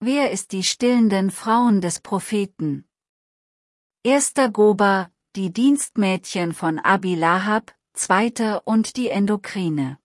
Wer ist die stillenden Frauen des Propheten? Erster Goba, die Dienstmädchen von Abi Lahab, zweiter und die Endokrine.